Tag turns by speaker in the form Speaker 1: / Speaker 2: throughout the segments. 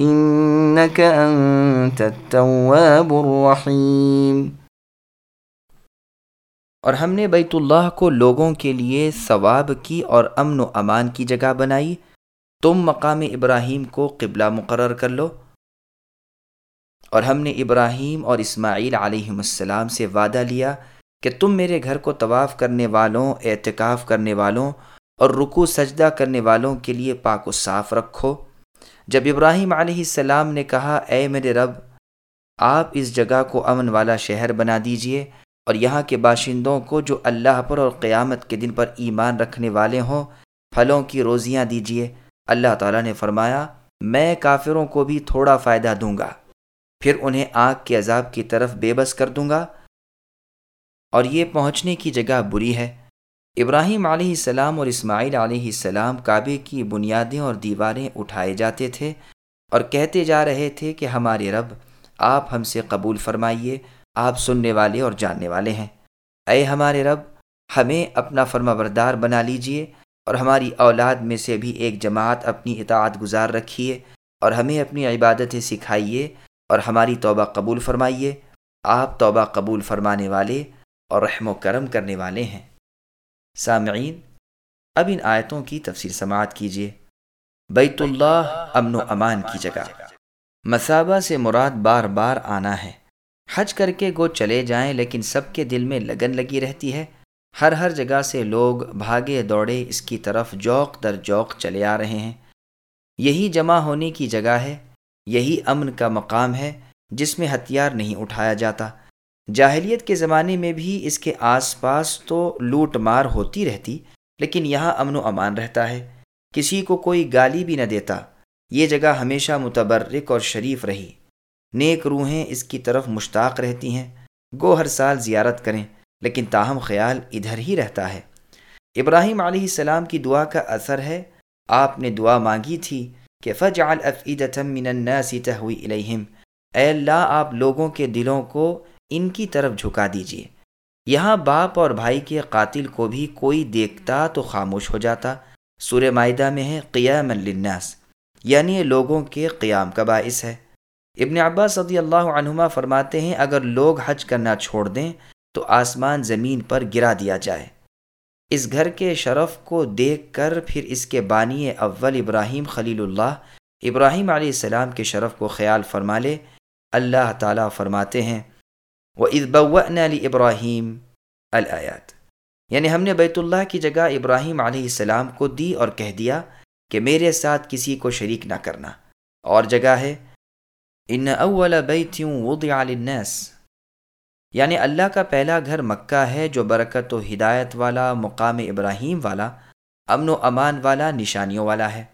Speaker 1: انك انت التواب الرحیم
Speaker 2: اور ہم نے بیت اللہ کو لوگوں کے لیے ثواب کی اور امن و امان کی جگہ بنائی۔ تم مقام ابراہیم کو قبلہ مقرر کر لو۔ اور ہم نے ابراہیم اور اسماعیل علیہ السلام سے وعدہ لیا کہ تم میرے گھر کو طواف کرنے والوں، اعتکاف کرنے والوں اور رکو سجدہ کرنے والوں کے لیے پاک و صاف رکھو۔ جب ابراہیم علیہ السلام نے کہا، اے میرے رب، آپ اس جگہ کو امن والا شہر بنا دیجیے اور یہاں کے باشندوں کو جو اللہ پر اور قیامت کے دن پر ایمان رکھنے والے ہوں، پھلوں کی روزیاں دیجیے۔ اللہ تعالیٰ نے فرمایا، میں کافروں کو بھی تھوڑا فائدہ دوں گا۔ پھر انہیں آگ کے عذاب کی طرف بے بس کر دوں گا۔ اور یہ پہنچنے کی جگہ بری ہے۔ ابراہیم علیہ السلام اور اسماعیل علیہ السلام کعبے کی بنیادیں اور دیواریں اٹھائے جاتے تھے اور کہتے جا رہے تھے کہ ہمارے رب، آپ ہم سے قبول فرمائیے، آپ سننے والے اور جاننے والے ہیں۔ اے ہمارے رب، ہمیں اپنا فرما بردار بنا لیجیے اور ہماری اولاد میں سے بھی ایک جماعت اپنی اطاعت گزار رکھیے اور ہمیں اپنی عبادتیں سکھائیے اور ہماری توبہ قبول فرمائیے۔ آپ توبہ قبول فرمانے والے اور رحم و کرم کرنے والے ہیں۔ سامعین، اب ان آیتوں کی تفسیر سماعت کیجیے بیت اللہ امن و امان کی جگہ۔ مسابہ سے مراد بار بار آنا ہے۔ حج کر کے گو چلے جائیں، لیکن سب کے دل میں لگن لگی رہتی ہے۔ ہر ہر جگہ سے لوگ بھاگے دوڑے، اس کی طرف جوق در جوق چلے آ رہے ہیں۔ یہی جمع ہونے کی جگہ ہے، یہی امن کا مقام ہے، جس میں ہتھیار نہیں اٹھایا جاتا۔ جاہلیت کے زمانے میں بھی اس کے آس پاس تو لوٹ مار ہوتی رہتی، لیکن یہاں امن و امان رہتا ہے۔ کسی کو کوئی گالی بھی نہ دیتا، یہ جگہ ہمیشہ متبرک اور شریف رہی۔ نیک روحیں اس کی طرف مشتاق رہتی ہیں۔ گو ہر سال زیارت کریں، لیکن تاہم خیال ادھر ہی رہتا ہے۔ ابراہیم علیہ السلام کی دعا کا اثر ہے، آپ نے دعا مانگی تھی کہ فجعل من الناس تہوی الیہم۔ اے اللہ، آپ لوگوں کے دلوں کو ان کی طرف جھکا دیجیے یہاں باپ اور بھائی کے قاتل کو بھی کوئی دیکھتا تو خاموش ہو جاتا۔ سور معدہ میں ہے قیام للناس یعنی یہ لوگوں کے قیام کا باعث ہے۔ ابن عباس صدی اللہ عنہما فرماتے ہیں، اگر لوگ حج کرنا چھوڑ دیں تو آسمان زمین پر گرا دیا جائے۔ اس گھر کے شرف کو دیکھ کر پھر اس کے بانی اول ابراہیم خلیل اللہ ابراہیم علیہ السلام کے شرف کو خیال فرما لے۔ اللہ تعالیٰ فرماتے ہیں وَإِذْ علی ابراہیم الآیات یعنی ہم نے بیت اللہ کی جگہ ابراہیم علیہ السلام کو دی اور کہہ دیا کہ میرے ساتھ کسی کو شریک نہ کرنا۔ اور جگہ ہے ان اول بیت وضع للناس۔ یعنی اللہ کا پہلا گھر مکہ ہے جو برکت و ہدایت والا، مقام ابراہیم والا، امن و امان والا، نشانیوں والا ہے۔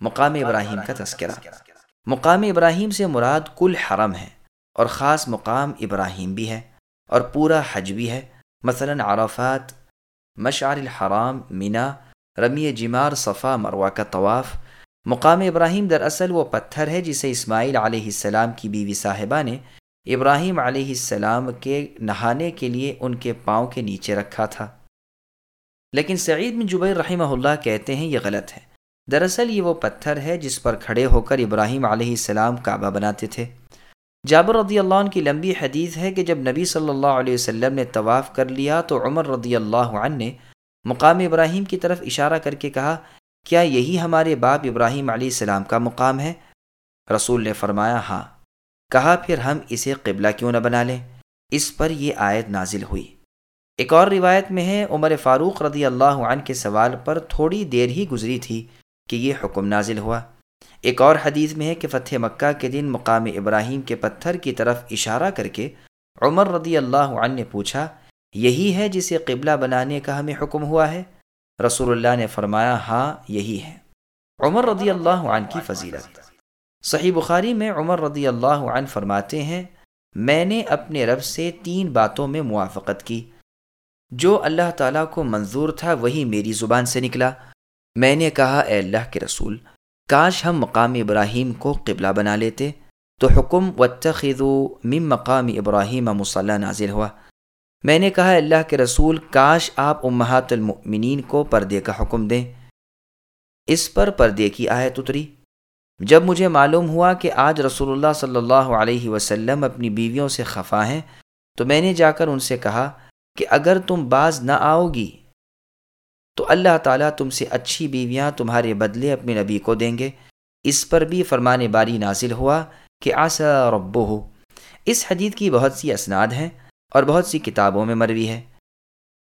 Speaker 2: مقام ابراہیم کا تذکرہ۔ مقام ابراہیم سے مراد کل حرم ہے۔ اور خاص مقام ابراہیم بھی ہے اور پورا حج بھی ہے۔ مثلا عرفات، مشعر الحرام، مینا رمی جمار، صفا، مروہ کا طواف۔ مقام ابراہیم دراصل وہ پتھر ہے جسے اسماعیل علیہ السلام کی بیوی صاحبہ نے ابراہیم علیہ السلام کے نہانے کے لیے ان کے پاؤں کے نیچے رکھا تھا۔ لیکن سعید بن جبیر رحمہ اللہ کہتے ہیں یہ غلط ہے۔ دراصل یہ وہ پتھر ہے جس پر کھڑے ہو کر ابراہیم علیہ السلام کعبہ بناتے تھے۔ جابر رضی اللہ عنہ کی لمبی حدیث ہے کہ جب نبی صلی اللہ علیہ وسلم نے طواف کر لیا تو عمر رضی اللہ عنہ نے مقام ابراہیم کی طرف اشارہ کر کے کہا، کیا یہی ہمارے باپ ابراہیم علیہ السلام کا مقام ہے؟ رسول نے فرمایا ہاں۔ کہا، پھر ہم اسے قبلہ کیوں نہ بنا لیں؟ اس پر یہ آیت نازل ہوئی۔ ایک اور روایت میں ہے، عمر فاروق رضی اللہ عنہ کے سوال پر تھوڑی دیر ہی گزری تھی کہ یہ حکم نازل ہوا۔ ایک اور حدیث میں ہے کہ فتح مکہ کے دن مقام ابراہیم کے پتھر کی طرف اشارہ کر کے عمر رضی اللہ عنہ نے پوچھا، یہی ہے جسے قبلہ بنانے کا ہمیں حکم ہوا ہے؟ رسول اللہ نے فرمایا ہاں یہی ہے۔ عمر رضی اللہ عنہ کی فضیلت۔ صحیح بخاری میں عمر رضی اللہ عنہ فرماتے ہیں، میں نے اپنے رب سے تین باتوں میں موافقت کی۔ جو اللہ تعالیٰ کو منظور تھا، وہی میری زبان سے نکلا۔ میں نے کہا، اے اللہ کے رسول کاش ہم مقام ابراہیم کو قبلہ بنا لیتے۔ تو حکم و مم مقام ابراہیم مصلح نازل ہوا۔ میں نے کہا، اللہ کے رسول، کاش آپ امہات المؤمنین کو پردے کا حکم دیں۔ اس پر پردے کی آیت اتری۔ جب مجھے معلوم ہوا کہ آج رسول اللہ صلی اللہ علیہ وسلم اپنی بیویوں سے خفا ہیں، تو میں نے جا کر ان سے کہا کہ اگر تم باز نہ آؤ گی تو اللہ تعالیٰ تم سے اچھی بیویاں تمہارے بدلے اپنے نبی کو دیں گے۔ اس پر بھی فرمان باری نازل ہوا کہ آسا ربو ہو اس حدیث کی بہت سی اسناد ہیں اور بہت سی کتابوں میں مروی ہے۔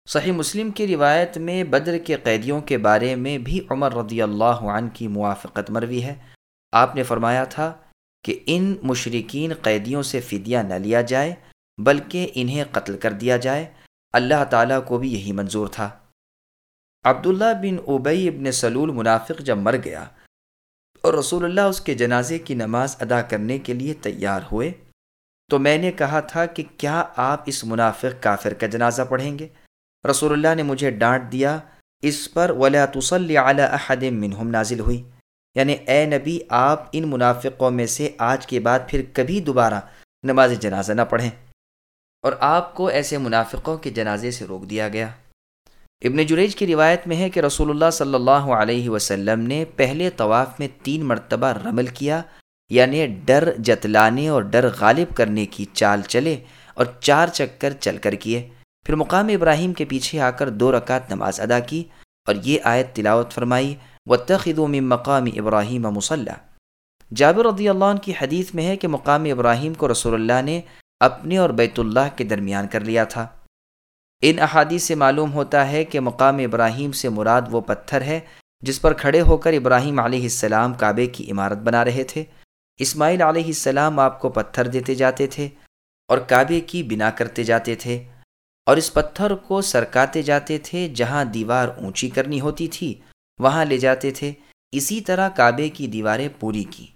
Speaker 2: صحیح مسلم کی روایت میں بدر کے قیدیوں کے بارے میں بھی عمر رضی اللہ عنہ کی موافقت مروی ہے۔ آپ نے فرمایا تھا کہ ان مشرقین قیدیوں سے فدیہ نہ لیا جائے، بلکہ انہیں قتل کر دیا جائے۔ اللہ تعالیٰ کو بھی یہی منظور تھا۔ عبداللہ بن اوبئی ابن سلول منافق جب مر گیا اور رسول اللہ اس کے جنازے کی نماز ادا کرنے کے لیے تیار ہوئے، تو میں نے کہا تھا کہ کیا آپ اس منافق کافر کا جنازہ پڑھیں گے؟ رسول اللہ نے مجھے ڈانٹ دیا، اس پر ولا تسلی اعلی احد منہم نازل ہوئی۔ یعنی اے نبی، آپ ان منافقوں میں سے آج کے بعد پھر کبھی دوبارہ نماز جنازہ نہ پڑھیں۔ اور آپ کو ایسے منافقوں کے جنازے سے روک دیا گیا۔ ابن جریج کی روایت میں ہے کہ رسول اللہ صلی اللہ علیہ وسلم نے پہلے طواف میں تین مرتبہ رمل کیا یعنی ڈر جتلانے اور ڈر غالب کرنے کی چال چلے اور چار چکر چل کر کیے۔ پھر مقام ابراہیم کے پیچھے آ کر دو رکعت نماز ادا کی اور یہ آیت تلاوت فرمائی و من مقام ابراہیم مسلح جابر رضی اللہ عنہ کی حدیث میں ہے کہ مقام ابراہیم کو رسول اللہ نے اپنے اور بیت اللہ کے درمیان کر لیا تھا۔ ان احادیث سے معلوم ہوتا ہے کہ مقام ابراہیم سے مراد وہ پتھر ہے جس پر کھڑے ہو کر ابراہیم علیہ السلام کعبے کی عمارت بنا رہے تھے۔ اسماعیل علیہ السلام آپ کو پتھر دیتے جاتے تھے اور کعبے کی بنا کرتے جاتے تھے اور اس پتھر کو سرکاتے جاتے تھے جہاں دیوار اونچی کرنی ہوتی تھی، وہاں لے جاتے تھے۔ اسی طرح کعبے کی دیواریں پوری کی۔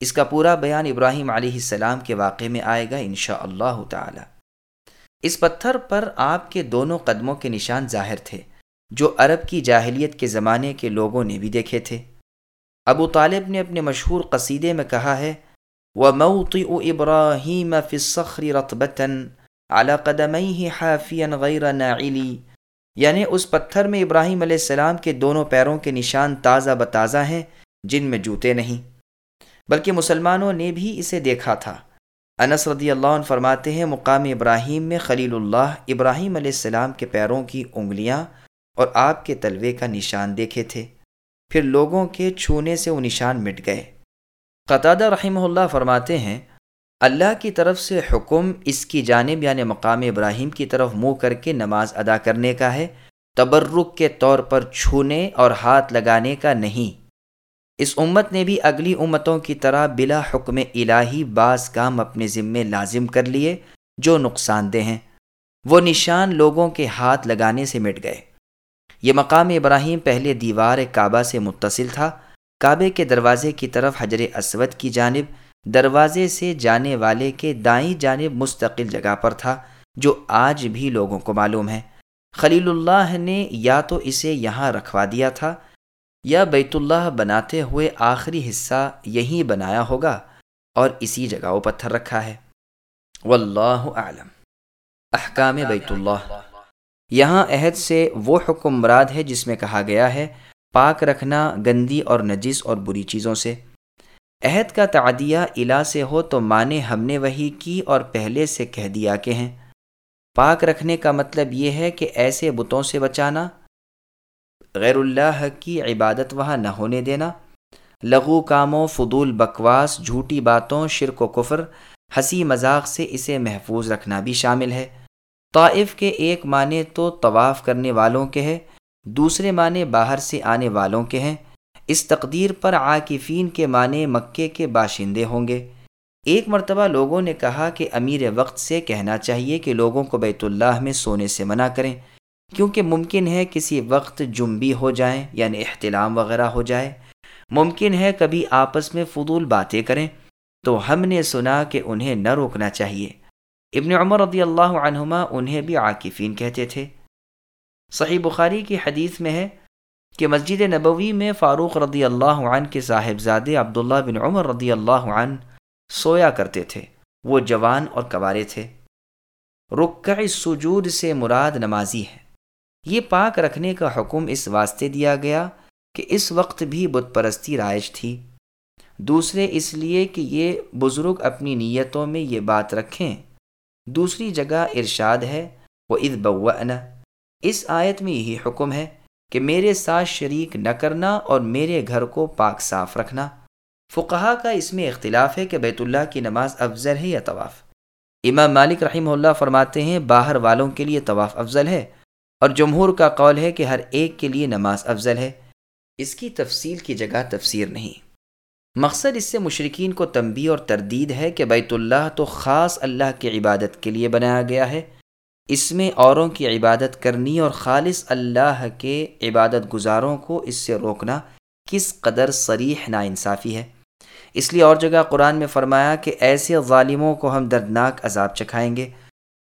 Speaker 2: اس کا پورا بیان ابراہیم علیہ السلام کے واقعے میں آئے گا انشاء اللہ تعالی۔ اس پتھر پر آپ کے دونوں قدموں کے نشان ظاہر تھے، جو عرب کی جاہلیت کے زمانے کے لوگوں نے بھی دیکھے تھے۔ ابو طالب نے اپنے مشہور قصیدے میں کہا ہے وہ موتی ابراہیم فصخری رتبتاً اعلیٰ قدم غیر ناعلی یعنی اس پتھر میں ابراہیم علیہ السلام کے دونوں پیروں کے نشان تازہ بتازہ ہیں، جن میں جوتے نہیں۔ بلکہ مسلمانوں نے بھی اسے دیکھا تھا۔ انس رضی اللہ عنہ فرماتے ہیں، مقام ابراہیم میں خلیل اللہ ابراہیم علیہ السلام کے پیروں کی انگلیاں اور آپ کے تلوے کا نشان دیکھے تھے۔ پھر لوگوں کے چھونے سے وہ نشان مٹ گئے۔ قطادہ رحمہ اللہ فرماتے ہیں، اللہ کی طرف سے حکم اس کی جانب یعنی مقام ابراہیم کی طرف منہ کر کے نماز ادا کرنے کا ہے، تبرک کے طور پر چھونے اور ہاتھ لگانے کا نہیں۔ اس امت نے بھی اگلی امتوں کی طرح بلا حکم الہی بعض کام اپنے ذمے لازم کر لیے، جو نقصان دہ ہیں۔ وہ نشان لوگوں کے ہاتھ لگانے سے مٹ گئے۔ یہ مقام ابراہیم پہلے دیوار کعبہ سے متصل تھا۔ کعبے کے دروازے کی طرف حجر اسود کی جانب، دروازے سے جانے والے کے دائیں جانب مستقل جگہ پر تھا، جو آج بھی لوگوں کو معلوم ہے۔ خلیل اللہ نے یا تو اسے یہاں رکھوا دیا تھا یا بیت اللہ بناتے ہوئے آخری حصہ یہیں بنایا ہوگا اور اسی جگہ وہ پتھر رکھا ہے۔ واللہ اعلم۔ احکام بیت اللہ۔ یہاں عہد سے وہ حکم مراد ہے جس میں کہا گیا ہے پاک رکھنا گندی اور نجس اور بری چیزوں سے۔ عہد کا تعدیہ الا سے ہو تو مانے ہم نے وہی کی اور پہلے سے کہہ دیا کہ ہیں۔ پاک رکھنے کا مطلب یہ ہے کہ ایسے بتوں سے بچانا غیر اللہ کی عبادت وہاں نہ ہونے دینا۔ لغو کاموں، فضول بکواس، جھوٹی باتوں، شرک و کفر، ہنسی مذاق سے اسے محفوظ رکھنا بھی شامل ہے۔ طائف کے ایک معنی تو طواف کرنے والوں کے ہیں دوسرے معنی باہر سے آنے والوں کے ہیں۔ اس تقدیر پر عاقفین کے معنی مکے کے باشندے ہوں گے۔ ایک مرتبہ لوگوں نے کہا کہ امیر وقت سے کہنا چاہیے کہ لوگوں کو بیت اللہ میں سونے سے منع کریں۔ کیونکہ ممکن ہے کسی وقت جنبی ہو جائیں یعنی احتلام وغیرہ ہو جائے۔ ممکن ہے کبھی آپس میں فضول باتیں کریں۔ تو ہم نے سنا کہ انہیں نہ روکنا چاہیے۔ ابن عمر رضی اللہ عنہما انہیں بھی عاقفین کہتے تھے۔ صحیح بخاری کی حدیث میں ہے کہ مسجد نبوی میں فاروق رضی اللہ عنہ کے صاحبزادے عبداللہ بن عمر رضی اللہ عنہ سویا کرتے تھے۔ وہ جوان اور کوارے تھے۔ رکع سجود سے مراد نمازی ہے۔ یہ پاک رکھنے کا حکم اس واسطے دیا گیا کہ اس وقت بھی بت پرستی رائج تھی۔ دوسرے، اس لیے کہ یہ بزرگ اپنی نیتوں میں یہ بات رکھیں۔ دوسری جگہ ارشاد ہے وہ اد اس آیت میں یہی حکم ہے کہ میرے ساتھ شریک نہ کرنا اور میرے گھر کو پاک صاف رکھنا۔ فقہا کا اس میں اختلاف ہے کہ بیت اللہ کی نماز افضل ہے یا طواف۔ امام مالک رحمہ اللہ فرماتے ہیں، باہر والوں کے لیے طواف افضل ہے۔ اور جمہور کا قول ہے کہ ہر ایک کے لیے نماز افضل ہے۔ اس کی تفصیل کی جگہ تفسیر نہیں۔ مقصد اس سے مشرقین کو تنبی اور تردید ہے کہ بیت اللہ تو خاص اللہ کی عبادت کے لیے بنایا گیا ہے۔ اس میں اوروں کی عبادت کرنی اور خالص اللہ کے عبادت گزاروں کو اس سے روکنا کس قدر صریح ناانصافی ہے۔ اس لیے اور جگہ قرآن میں فرمایا کہ ایسے ظالموں کو ہم دردناک عذاب چکھائیں گے۔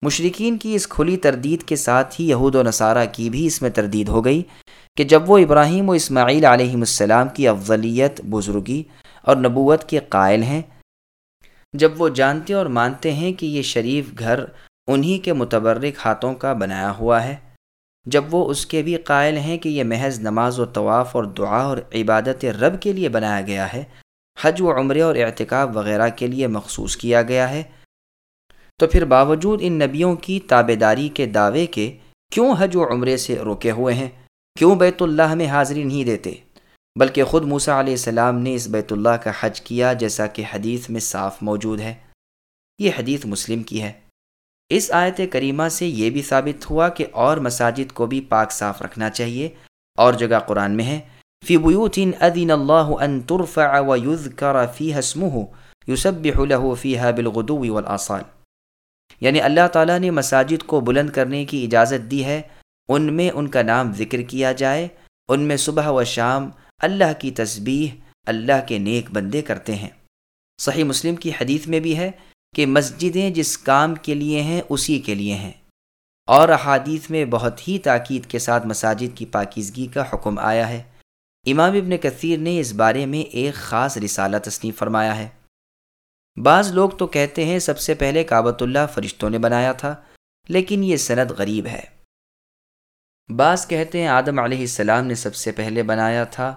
Speaker 2: مشرقین کی اس کھلی تردید کے ساتھ ہی یہود و نصارہ کی بھی اس میں تردید ہو گئی کہ جب وہ ابراہیم و اسماعیل علیہ السلام کی افضلیت بزرگی اور نبوت کے قائل ہیں، جب وہ جانتے اور مانتے ہیں کہ یہ شریف گھر انہی کے متبرک ہاتھوں کا بنایا ہوا ہے، جب وہ اس کے بھی قائل ہیں کہ یہ محض نماز و طواف اور دعا اور عبادت رب کے لیے بنایا گیا ہے، حج و عمرے اور اعتکاب وغیرہ کے لیے مخصوص کیا گیا ہے تو پھر باوجود ان نبیوں کی تابے داری کے دعوے کے کیوں حج و عمرے سے روکے ہوئے ہیں؟ کیوں بیت اللہ میں حاضری نہیں دیتے؟ بلکہ خود موسا علیہ السلام نے اس بیت اللہ کا حج کیا جیسا کہ حدیث میں صاف موجود ہے۔ یہ حدیث مسلم کی ہے۔ اس آیت کریمہ سے یہ بھی ثابت ہوا کہ اور مساجد کو بھی پاک صاف رکھنا چاہیے۔ اور جگہ قرآن میں ہے، فی بیوت اذن اللہ ان ترفع اسمه يسبح له فيها بالغدو والاصال یعنی اللہ تعالیٰ نے مساجد کو بلند کرنے کی اجازت دی ہے، ان میں ان کا نام ذکر کیا جائے۔ ان میں صبح و شام اللہ کی تسبیح، اللہ کے نیک بندے کرتے ہیں۔ صحیح مسلم کی حدیث میں بھی ہے کہ مسجدیں جس کام کے لیے ہیں، اسی کے لیے ہیں۔ اور احادیث میں بہت ہی تاکید کے ساتھ مساجد کی پاکیزگی کا حکم آیا ہے۔ امام ابن کثیر نے اس بارے میں ایک خاص رسالہ تصنیف فرمایا ہے۔ بعض لوگ تو کہتے ہیں سب سے پہلے کعبۃ اللہ فرشتوں نے بنایا تھا، لیکن یہ سند غریب ہے۔ بعض کہتے ہیں آدم علیہ السلام نے سب سے پہلے بنایا تھا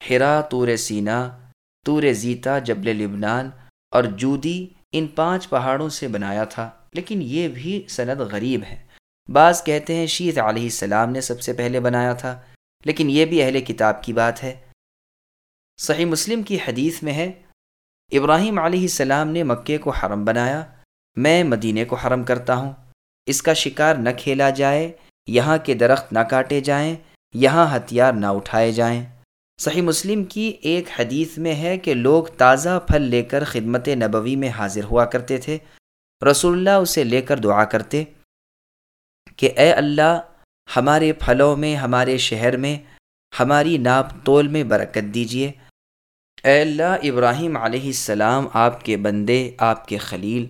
Speaker 2: ہرا تور سینا، تور زیتا، جبل لبنان اور جودی، ان پانچ پہاڑوں سے بنایا تھا، لیکن یہ بھی سند غریب ہے۔ بعض کہتے ہیں شیت علیہ السلام نے سب سے پہلے بنایا تھا، لیکن یہ بھی اہل کتاب کی بات ہے۔ صحیح مسلم کی حدیث میں ہے ابراہیم علیہ السلام نے مکے کو حرم بنایا، میں مدینے کو حرم کرتا ہوں۔ اس کا شکار نہ کھیلا جائے، یہاں کے درخت نہ کاٹے جائیں، یہاں ہتھیار نہ اٹھائے جائیں۔ صحیح مسلم کی ایک حدیث میں ہے کہ لوگ تازہ پھل لے کر خدمت نبوی میں حاضر ہوا کرتے تھے۔ رسول اللہ اسے لے کر دعا کرتے کہ اے اللہ، ہمارے پھلوں میں، ہمارے شہر میں، ہماری ناپ تول میں برکت دیجیے۔ اے اللہ ابراہیم علیہ السلام، آپ کے بندے، آپ کے خلیل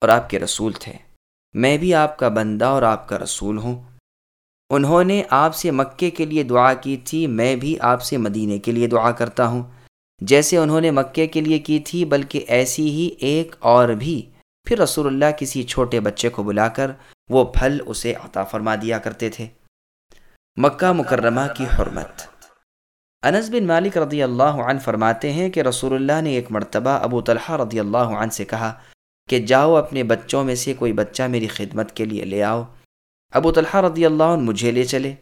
Speaker 2: اور آپ کے رسول تھے۔ میں بھی آپ کا بندہ اور آپ کا رسول ہوں۔ انہوں نے آپ سے مکے کے لیے دعا کی تھی، میں بھی آپ سے مدینے کے لیے دعا کرتا ہوں۔ جیسے انہوں نے مکے کے لیے کی تھی، بلکہ ایسی ہی ایک اور بھی۔ پھر رسول اللہ کسی چھوٹے بچے کو بلا کر وہ پھل اسے عطا فرما دیا کرتے تھے۔ مکہ مکرمہ کی حرمت۔ انس بن مالک رضی اللہ عنہ فرماتے ہیں کہ رسول اللہ نے ایک مرتبہ ابو طلحہ رضی اللہ عنہ سے کہا کہ جاؤ اپنے بچوں میں سے کوئی بچہ میری خدمت کے لیے لے آؤ۔ ابو طلحہ رضی اللہ عنہ مجھے لے چلے۔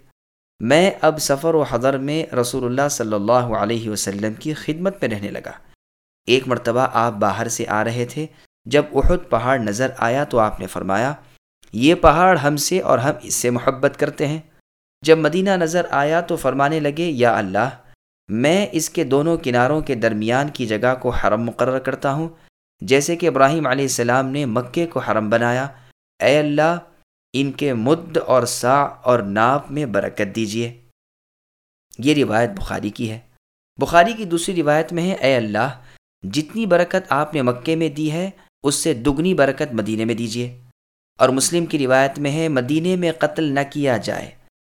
Speaker 2: میں اب سفر و حضر میں رسول اللہ صلی اللہ علیہ وسلم کی خدمت میں رہنے لگا۔ ایک مرتبہ آپ باہر سے آ رہے تھے۔ جب احد پہاڑ نظر آیا تو آپ نے فرمایا، یہ پہاڑ ہم سے اور ہم اس سے محبت کرتے ہیں۔ جب مدینہ نظر آیا تو فرمانے لگے، یا اللہ میں اس کے دونوں کناروں کے درمیان کی جگہ کو حرم مقرر کرتا ہوں۔ جیسے کہ ابراہیم علیہ السلام نے مکے کو حرم بنایا۔ اے اللہ، ان کے مد اور سا اور ناپ میں برکت دیجیے۔ یہ روایت بخاری کی ہے۔ بخاری کی دوسری روایت میں ہے، اے اللہ، جتنی برکت آپ نے مکے میں دی ہے، اس سے دگنی برکت مدینے میں دیجیے۔ اور مسلم کی روایت میں ہے مدینے میں قتل نہ کیا جائے۔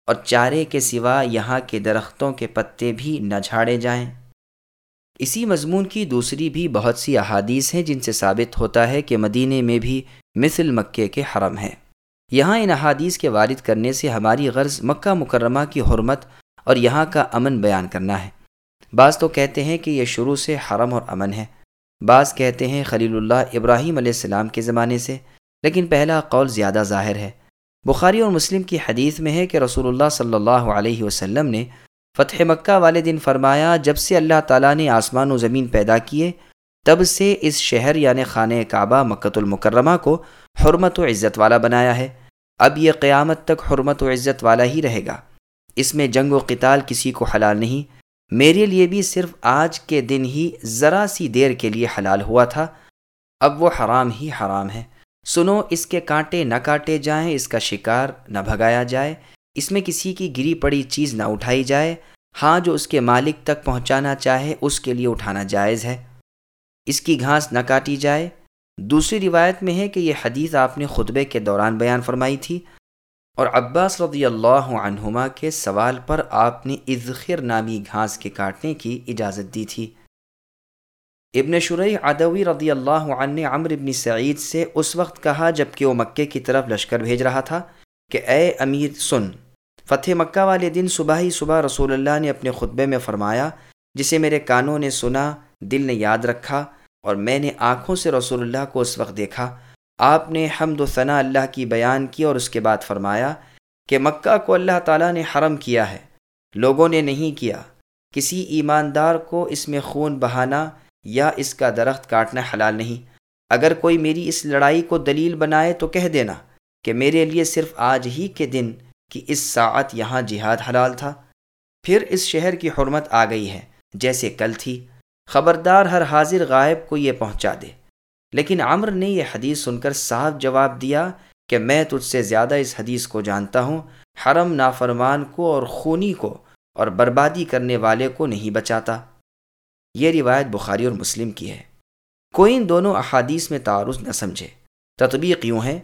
Speaker 2: اور چارے کے سوا یہاں کے درختوں کے پتے بھی نہ جھاڑے جائیں۔ اسی مضمون کی دوسری بھی بہت سی احادیث ہیں جن سے ثابت ہوتا ہے کہ مدینے میں بھی مثل مکے کے حرم ہیں۔ یہاں ان احادیث کے وارد کرنے سے ہماری غرض مکہ مکرمہ کی حرمت اور یہاں کا امن بیان کرنا ہے۔ بعض تو کہتے ہیں کہ یہ شروع سے حرم اور امن ہے۔ بعض کہتے ہیں خلیل اللہ ابراہیم علیہ السلام کے زمانے سے، لیکن پہلا قول زیادہ ظاہر ہے۔ بخاری اور مسلم کی حدیث میں ہے کہ رسول اللہ صلی اللہ علیہ وسلم نے فتح مکہ والے دن فرمایا، جب سے اللہ تعالیٰ نے آسمان و زمین پیدا کیے، تب سے اس شہر یعنی خانہ کعبہ مکت المکرمہ کو حرمت و عزت والا بنایا ہے۔ اب یہ قیامت تک حرمت و عزت والا ہی رہے گا۔ اس میں جنگ و قتال کسی کو حلال نہیں۔ میرے لیے بھی صرف آج کے دن ہی ذرا سی دیر کے لیے حلال ہوا تھا۔ اب وہ حرام ہی حرام ہے۔ سنو، اس کے کانٹے نہ کاٹے جائیں، اس کا شکار نہ بھگایا جائے، اس میں کسی کی گری پڑی چیز نہ اٹھائی جائے۔ ہاں جو اس کے مالک تک پہنچانا چاہے، اس کے لیے اٹھانا جائز ہے۔ اس کی گھاس نہ کاٹی جائے۔ دوسری روایت میں ہے کہ یہ حدیث آپ نے خطبے کے دوران بیان فرمائی تھی۔ اور عباس رضی اللہ عنہما کے سوال پر آپ نے اذخر نامی گھاس کے کاٹنے کی اجازت دی تھی۔ ابن شرح ادوی رضی اللہ عنہ نے عمر ابن سعید سے اس وقت کہا جبکہ وہ مکے کی طرف لشکر بھیج رہا تھا کہ اے امیر سن، فتح مکہ والے دن صبح ہی صبح رسول اللہ نے اپنے خطبے میں فرمایا، جسے میرے کانوں نے سنا، دل نے یاد رکھا اور میں نے آنکھوں سے رسول اللہ کو اس وقت دیکھا۔ آپ نے حمد و ثناء اللہ کی بیان کی اور اس کے بعد فرمایا کہ مکہ کو اللہ تعالیٰ نے حرم کیا ہے۔ لوگوں نے نہیں کیا۔ کسی ایماندار کو اس میں خون بہانا یا اس کا درخت کاٹنا حلال نہیں۔ اگر کوئی میری اس لڑائی کو دلیل بنائے تو کہہ دینا کہ میرے لیے صرف آج ہی کے دن کی اس ساعت یہاں جہاد حلال تھا۔ پھر اس شہر کی حرمت آ گئی ہے، جیسے کل تھی۔ خبردار ہر حاضر غائب کو یہ پہنچا دے۔ لیکن عمر نے یہ حدیث سن کر صاف جواب دیا کہ میں تجھ سے زیادہ اس حدیث کو جانتا ہوں، حرم نافرمان کو اور خونی کو اور بربادی کرنے والے کو نہیں بچاتا۔ یہ روایت بخاری اور مسلم کی ہے۔ کوئی ان دونوں احادیث میں تعارض نہ سمجھے۔ تطبیق یوں ہے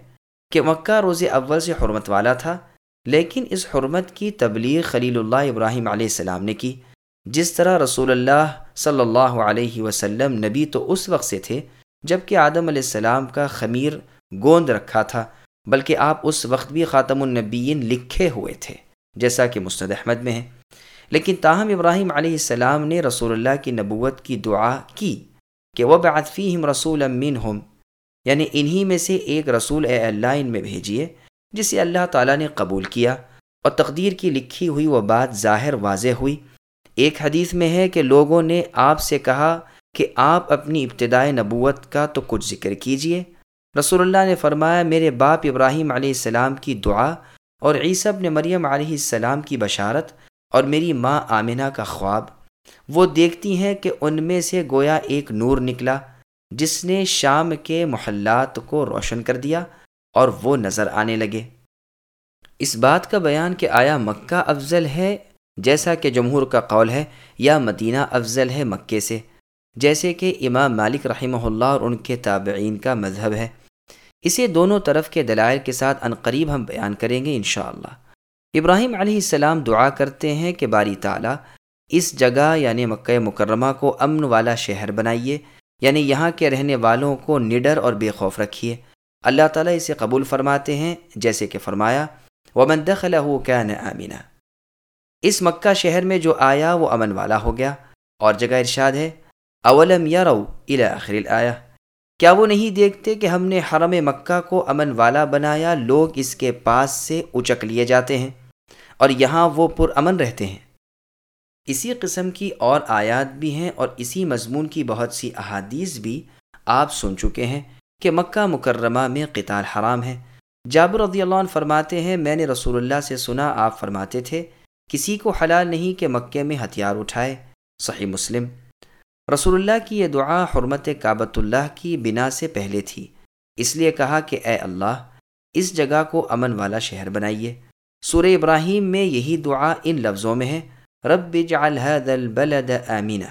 Speaker 2: کہ مکہ روز اول سے حرمت والا تھا، لیکن اس حرمت کی تبلیغ خلیل اللہ ابراہیم علیہ السلام نے کی، جس طرح رسول اللہ صلی اللہ علیہ وسلم نبی تو اس وقت سے تھے، جبکہ آدم علیہ السلام کا خمیر گوند رکھا تھا، بلکہ آپ اس وقت بھی خاتم النبیین لکھے ہوئے تھے، جیسا کہ مستد احمد میں ہے۔ لیکن تاہم ابراہیم علیہ السلام نے رسول اللہ کی نبوت کی دعا کی کہ وہ بعطفیم رسول امین ہم یعنی انہی میں سے ایک رسول اے اللہ ان میں بھیجیے، جسے اللہ تعالیٰ نے قبول کیا اور تقدیر کی لکھی ہوئی وہ بات ظاہر واضح ہوئی۔ ایک حدیث میں ہے کہ لوگوں نے آپ سے کہا کہ آپ اپنی ابتدائے نبوت کا تو کچھ ذکر کیجیے رسول اللہ نے فرمایا، میرے باپ ابراہیم علیہ السلام کی دعا اور عیسب نے مریم علیہ السلام کی بشارت اور میری ماں آمنہ کا خواب، وہ دیکھتی ہیں کہ ان میں سے گویا ایک نور نکلا جس نے شام کے محلات کو روشن کر دیا اور وہ نظر آنے لگے۔ اس بات کا بیان کہ آیا مکہ افضل ہے جیسا کہ جمہور کا قول ہے، یا مدینہ افضل ہے مکے سے، جیسے کہ امام مالک رحمہ اللہ اور ان کے تابعین کا مذہب ہے۔ اسے دونوں طرف کے دلائل کے ساتھ عنقریب ہم بیان کریں گے انشاءاللہ۔ ابراہیم علیہ السلام دعا کرتے ہیں کہ باری تعالیٰ اس جگہ یعنی مکہ مکرمہ کو امن والا شہر بنائیے یعنی یہاں کے رہنے والوں کو نڈر اور بے خوف رکھیے۔ اللہ تعالیٰ اسے قبول فرماتے ہیں، جیسے کہ فرمایا وہ دخلہ کیا نہ آمینہ اس مکہ شہر میں جو آیا وہ امن والا ہو گیا۔ اور جگہ ارشاد ہے، اولم یا رو آخر آیا کیا وہ نہیں دیکھتے کہ ہم نے حرم مکہ کو امن والا بنایا، لوگ اس کے پاس سے اچک لیے جاتے ہیں؟ اور یہاں وہ پر امن رہتے ہیں۔ اسی قسم کی اور آیات بھی ہیں اور اسی مضمون کی بہت سی احادیث بھی آپ سن چکے ہیں کہ مکہ مکرمہ میں قتال حرام ہے۔ جابر رضی اللہ عنہ فرماتے ہیں، میں نے رسول اللہ سے سنا، آپ فرماتے تھے، کسی کو حلال نہیں کہ مکے میں ہتھیار اٹھائے۔ صحیح مسلم۔ رسول اللہ کی یہ دعا حرمت کعبۃ اللہ کی بنا سے پہلے تھی۔ اس لیے کہا کہ اے اللہ، اس جگہ کو امن والا شہر بنائیے۔ سورہ ابراہیم میں یہی دعا ان لفظوں میں ہے، رب جعل هذا البلد آمینہ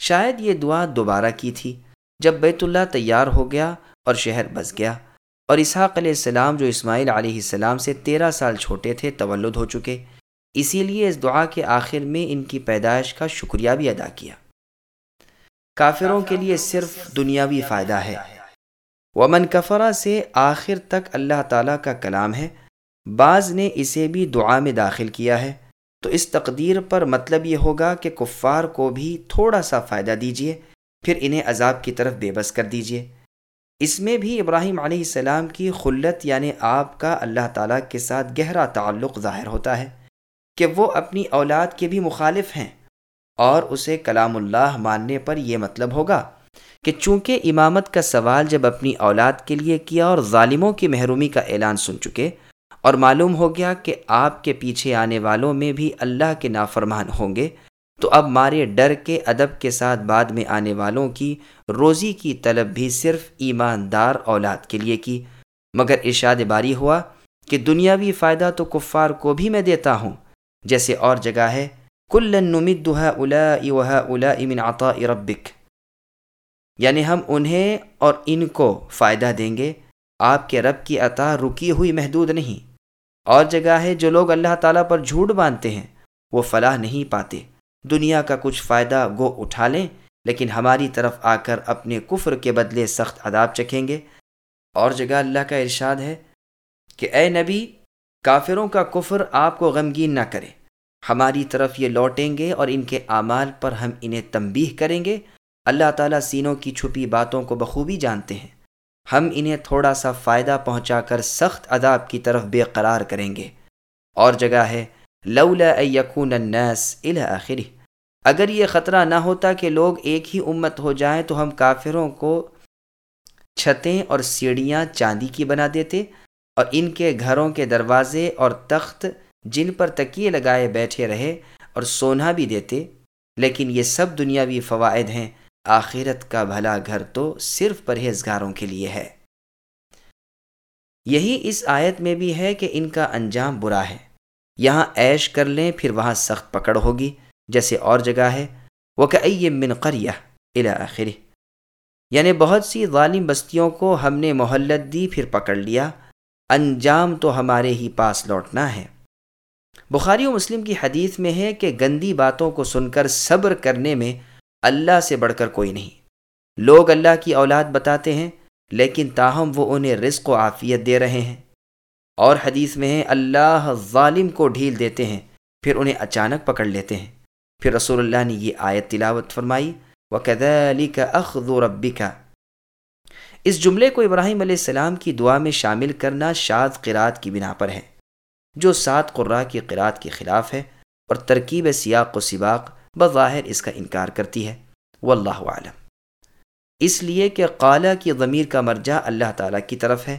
Speaker 2: شاید یہ دعا دوبارہ کی تھی، جب بیت اللہ تیار ہو گیا اور شہر بس گیا، اور اسحاق علیہ السلام جو اسماعیل علیہ السلام سے تیرہ سال چھوٹے تھے تولد ہو چکے، اسی لیے اس دعا کے آخر میں ان کی پیدائش کا شکریہ بھی ادا کیا۔ کافروں کے لیے صرف دنیاوی فائدہ ہے۔ ومن کفرا سے آخر تک اللہ تعالیٰ کا کلام ہے بعض نے اسے بھی دعا میں داخل کیا ہے۔ تو اس تقدیر پر مطلب یہ ہوگا کہ کفار کو بھی تھوڑا سا فائدہ دیجیے پھر انہیں عذاب کی طرف بے بس کر دیجیے اس میں بھی ابراہیم علیہ السلام کی خلت یعنی آپ کا اللہ تعالیٰ کے ساتھ گہرا تعلق ظاہر ہوتا ہے کہ وہ اپنی اولاد کے بھی مخالف ہیں۔ اور اسے کلام اللہ ماننے پر یہ مطلب ہوگا کہ چونکہ امامت کا سوال جب اپنی اولاد کے لیے کیا اور ظالموں کی محرومی کا اعلان سن چکے اور معلوم ہو گیا کہ آپ کے پیچھے آنے والوں میں بھی اللہ کے نافرمان ہوں گے۔ تو اب مارے ڈر کے ادب کے ساتھ بعد میں آنے والوں کی روزی کی طلب بھی صرف ایماندار اولاد کے لیے کی۔ مگر ارشاد باری ہوا کہ دنیاوی فائدہ تو کفار کو بھی میں دیتا ہوں۔ جیسے اور جگہ ہے۔ کلن الا من عطاء ربک۔ یعنی ہم انہیں اور ان کو فائدہ دیں گے۔ آپ کے رب کی عطا رکی ہوئی محدود نہیں۔ اور جگہ ہے جو لوگ اللہ تعالیٰ پر جھوٹ باندھتے ہیں، وہ فلاح نہیں پاتے۔ دنیا کا کچھ فائدہ گو اٹھا لیں، لیکن ہماری طرف آ کر اپنے کفر کے بدلے سخت عذاب چکھیں گے۔ اور جگہ اللہ کا ارشاد ہے کہ اے نبی، کافروں کا کفر آپ کو غمگین نہ کرے۔ ہماری طرف یہ لوٹیں گے اور ان کے اعمال پر ہم انہیں تنبیہ کریں گے۔ اللہ تعالیٰ سینوں کی چھپی باتوں کو بخوبی جانتے ہیں۔ ہم انہیں تھوڑا سا فائدہ پہنچا کر سخت عذاب کی طرف بے قرار کریں گے۔ اور جگہ ہے، لولا یقون الناس الى آخری اگر یہ خطرہ نہ ہوتا کہ لوگ ایک ہی امت ہو جائیں تو ہم کافروں کو چھتیں اور سیڑھیاں چاندی کی بنا دیتے اور ان کے گھروں کے دروازے اور تخت جن پر تکیے لگائے بیٹھے رہے اور سونا بھی دیتے۔ لیکن یہ سب دنیاوی فوائد ہیں۔ آخرت کا بھلا گھر تو صرف پرہیزگاروں کے لیے ہے۔ یہی اس آیت میں بھی ہے کہ ان کا انجام برا ہے۔ یہاں عیش کر لیں پھر وہاں سخت پکڑ ہوگی، جیسے اور جگہ ہے۔ وہ کہ من قریہ آخر یعنی بہت سی ظالم بستیوں کو ہم نے مہلت دی، پھر پکڑ لیا۔ انجام تو ہمارے ہی پاس لوٹنا ہے۔ بخاری و مسلم کی حدیث میں ہے کہ گندی باتوں کو سن کر صبر کرنے میں اللہ سے بڑھ کر کوئی نہیں۔ لوگ اللہ کی اولاد بتاتے ہیں، لیکن تاہم وہ انہیں رزق و عافیت دے رہے ہیں۔ اور حدیث میں ہے، اللہ ظالم کو ڈھیل دیتے ہیں، پھر انہیں اچانک پکڑ لیتے ہیں۔ پھر رسول اللہ نے یہ آیت تلاوت فرمائی وہ کدلی کا اخذ و ربی کا اس جملے کو ابراہیم علیہ السلام کی دعا میں شامل کرنا شاد قرات کی بنا پر ہے۔ جو سات قرا کی قرات کے خلاف ہے اور ترکیب سیاق و سباق بظاہر اس کا انکار کرتی ہے۔ واللہ عالم اس لیے کہ قالہ کی ضمیر کا مرجع اللہ تعالیٰ کی طرف ہے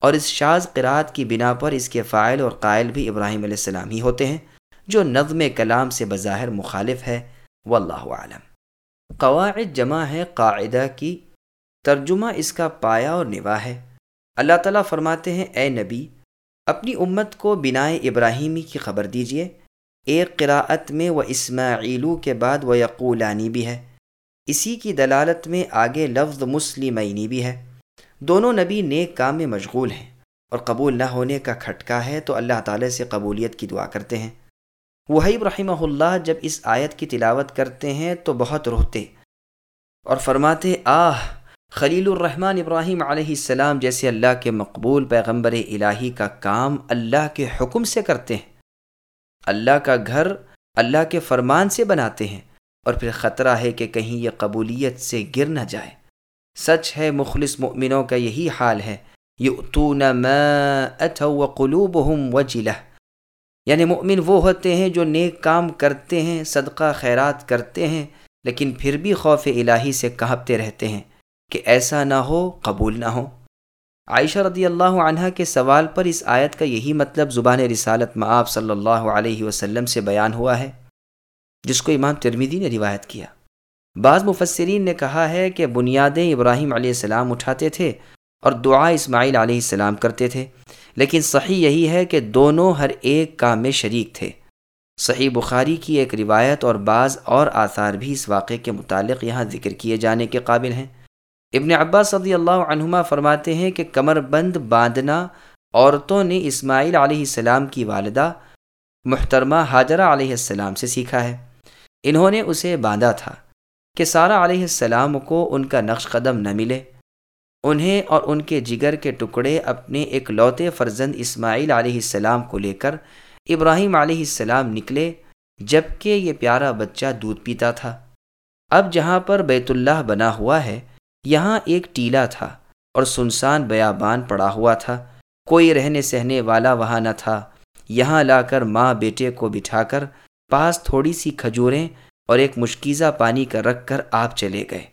Speaker 2: اور اس شاز قرات کی بنا پر اس کے فائل اور قائل بھی ابراہیم علیہ السلام ہی ہوتے ہیں، جو نظم کلام سے بظاہر مخالف ہے۔ واللہ عالم قواعد جمع ہے قاعدہ کی۔ ترجمہ اس کا پایا اور نوا ہے۔ اللہ تعالیٰ فرماتے ہیں، اے نبی، اپنی امت کو بنائے ابراہیمی کی خبر دیجیے ایک قراءت میں وہ اسماعیلو کے بعد وہ یقولانی بھی ہے۔ اسی کی دلالت میں آگے لفظ مسلمینی بھی ہے۔ دونوں نبی نیک کام میں مشغول ہیں اور قبول نہ ہونے کا کھٹکا ہے تو اللہ تعالی سے قبولیت کی دعا کرتے ہیں۔ وحیب رحمہ اللہ جب اس آیت کی تلاوت کرتے ہیں تو بہت روتے اور فرماتے، آہ، خلیل الرحمن ابراہیم علیہ السلام جیسے اللہ کے مقبول پیغمبر الہی کا کام اللہ کے حکم سے کرتے ہیں۔ اللہ کا گھر اللہ کے فرمان سے بناتے ہیں اور پھر خطرہ ہے کہ کہیں یہ قبولیت سے گر نہ جائے۔ سچ ہے، مخلص مؤمنوں کا یہی حال ہے۔ وقلوبهم وجلہ۔ یعنی مؤمن وہ ہوتے ہیں جو نیک کام کرتے ہیں، صدقہ خیرات کرتے ہیں، لیکن پھر بھی خوف الہی سے کہپتے رہتے ہیں کہ ایسا نہ ہو، قبول نہ ہو۔ عائشہ رضی اللہ عنہ کے سوال پر اس آیت کا یہی مطلب زبان رسالت معاف صلی اللہ علیہ وسلم سے بیان ہوا ہے، جس کو امام ترمیدی نے روایت کیا۔ بعض مفسرین نے کہا ہے کہ بنیادیں ابراہیم علیہ السلام اٹھاتے تھے اور دعا اسماعیل علیہ السلام کرتے تھے، لیکن صحیح یہی ہے کہ دونوں ہر ایک کام میں شریک تھے۔ صحیح بخاری کی ایک روایت اور بعض اور آثار بھی اس واقعے کے متعلق یہاں ذکر کیے جانے کے قابل ہیں۔ ابن عباس صدی اللہ عنہما فرماتے ہیں کہ کمر بند باندھنا عورتوں نے اسماعیل علیہ السلام کی والدہ محترمہ حاجرہ علیہ السلام سے سیکھا ہے۔ انہوں نے اسے باندھا تھا کہ سارا علیہ السلام کو ان کا نقش قدم نہ ملے۔ انہیں اور ان کے جگر کے ٹکڑے اپنے ایک لوتے فرزند اسماعیل علیہ السلام کو لے کر ابراہیم علیہ السلام نکلے جبکہ یہ پیارا بچہ دودھ پیتا تھا۔ اب جہاں پر بیت اللہ بنا ہوا ہے یہاں ایک ٹیلا تھا اور سنسان بیابان پڑا ہوا تھا، کوئی رہنے سہنے والا وہاں نہ تھا۔ یہاں لا کر ماں بیٹے کو بٹھا کر پاس تھوڑی سی کھجوریں اور ایک مشکیزہ پانی کا رکھ کر آپ چلے گئے۔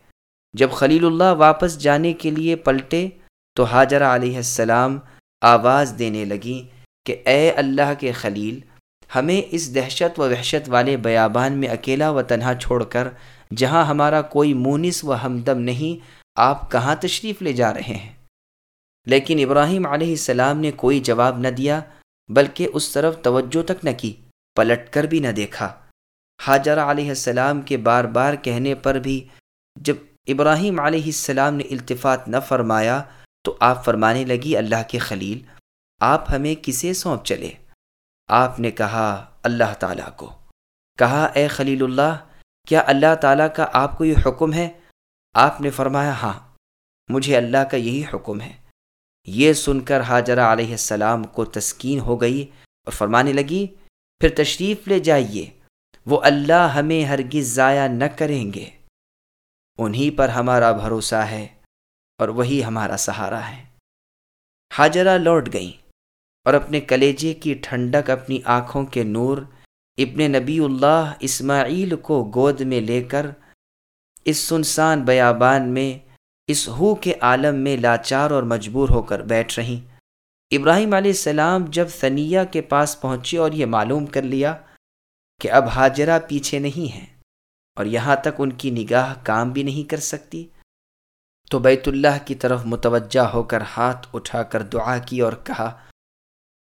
Speaker 2: جب خلیل اللہ واپس جانے کے لیے پلٹے تو حاجرہ علیہ السلام آواز دینے لگیں کہ اے اللہ کے خلیل، ہمیں اس دہشت و وحشت والے بیابان میں اکیلا و تنہا چھوڑ کر جہاں ہمارا کوئی مونس و ہمدم نہیں، آپ کہاں تشریف لے جا رہے ہیں؟ لیکن ابراہیم علیہ السلام نے کوئی جواب نہ دیا، بلکہ اس طرف توجہ تک نہ کی، پلٹ کر بھی نہ دیکھا۔ حاجرہ علیہ السلام کے بار بار کہنے پر بھی جب ابراہیم علیہ السلام نے التفات نہ فرمایا، تو آپ فرمانے لگی، اللہ کے خلیل، آپ ہمیں کسے سونپ چلے؟ آپ نے کہا، اللہ تعالیٰ کو۔ کہا، اے خلیل اللہ کیا اللہ تعالیٰ کا آپ کو یہ حکم ہے؟ آپ نے فرمایا ہاں مجھے اللہ کا یہی حکم ہے۔ یہ سن کر حاجرہ علیہ السلام کو تسکین ہو گئی اور فرمانے لگی، پھر تشریف لے جائیے، وہ اللہ ہمیں ہرگز ضائع نہ کریں گے۔ انہی پر ہمارا بھروسہ ہے اور وہی ہمارا سہارا ہے۔ حاجرہ لوٹ گئیں اور اپنے کلیجے کی ٹھنڈک اپنی آنکھوں کے نور ابن نبی اللہ اسماعیل کو گود میں لے کر اس سنسان بیابان میں، اس ہو کے عالم میں لاچار اور مجبور ہو کر بیٹھ رہیں۔ ابراہیم علیہ السلام جب ثنیہ کے پاس پہنچے اور یہ معلوم کر لیا کہ اب حاجرہ پیچھے نہیں ہیں اور یہاں تک ان کی نگاہ کام بھی نہیں کر سکتی، تو بیت اللہ کی طرف متوجہ ہو کر ہاتھ اٹھا کر دعا کی اور کہا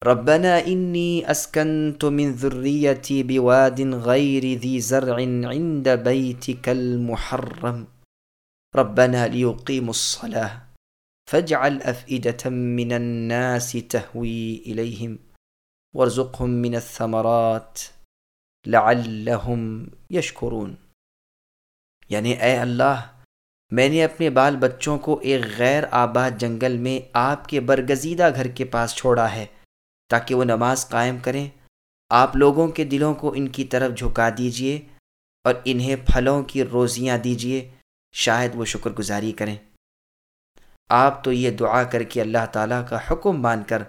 Speaker 2: ربنا إني أسكنت من ذريتي بواد غير ذي زرع عند بيتك المحرم. ربنا ليقيموا الصلاة فاجعل أفئدة من الناس تهوي إليهم وارزقهم من الثمرات لعلهم يشكرون. يعني أي الله میں نے اپنے بال بچوں کو ایک غیر آباد جنگل میں آپ کے برگزیدہ گھر کے پاس چھوڑا ہے۔ تاکہ وہ نماز قائم کریں۔ آپ لوگوں کے دلوں کو ان کی طرف جھکا دیجیے اور انہیں پھلوں کی روزیاں دیجیے۔ شاید وہ شکر گزاری کریں۔ آپ تو یہ دعا کر کے اللہ تعالیٰ کا حکم مان کر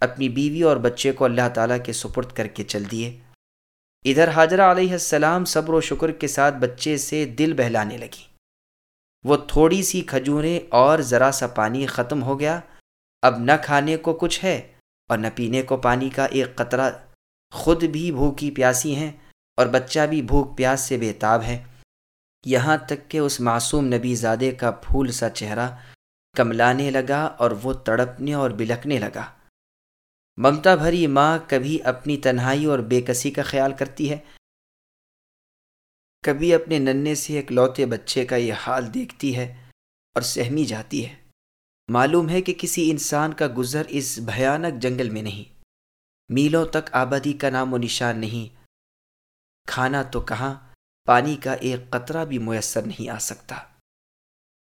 Speaker 2: اپنی بیوی اور بچے کو اللہ تعالیٰ کے سپرد کر کے چل دیے۔ ادھر حاجرہ علیہ السلام صبر و شکر کے ساتھ بچے سے دل بہلانے لگی وہ تھوڑی سی کھجوریں اور ذرا سا پانی ختم ہو گیا۔ اب نہ کھانے کو کچھ ہے۔ اور نہ پینے کو پانی کا ایک قطرہ۔ خود بھی بھوکی پیاسی ہیں اور بچہ بھی بھوک پیاس سے بےتاب ہے۔ یہاں تک کہ اس معصوم نبی زادے کا پھول سا چہرہ کملانے لگا اور وہ تڑپنے اور بلکنے لگا۔ ممتا بھری ماں کبھی اپنی تنہائی اور بے کسی کا خیال کرتی ہے۔ کبھی اپنے ننے سے ایک لوتے بچے کا یہ حال دیکھتی ہے اور سہمی جاتی ہے۔ معلوم ہے کہ کسی انسان کا گزر اس بھیانک جنگل میں نہیں۔ میلوں تک آبادی کا نام و نشان نہیں۔ کھانا تو کہاں، پانی کا ایک قطرہ بھی میسر نہیں آ سکتا۔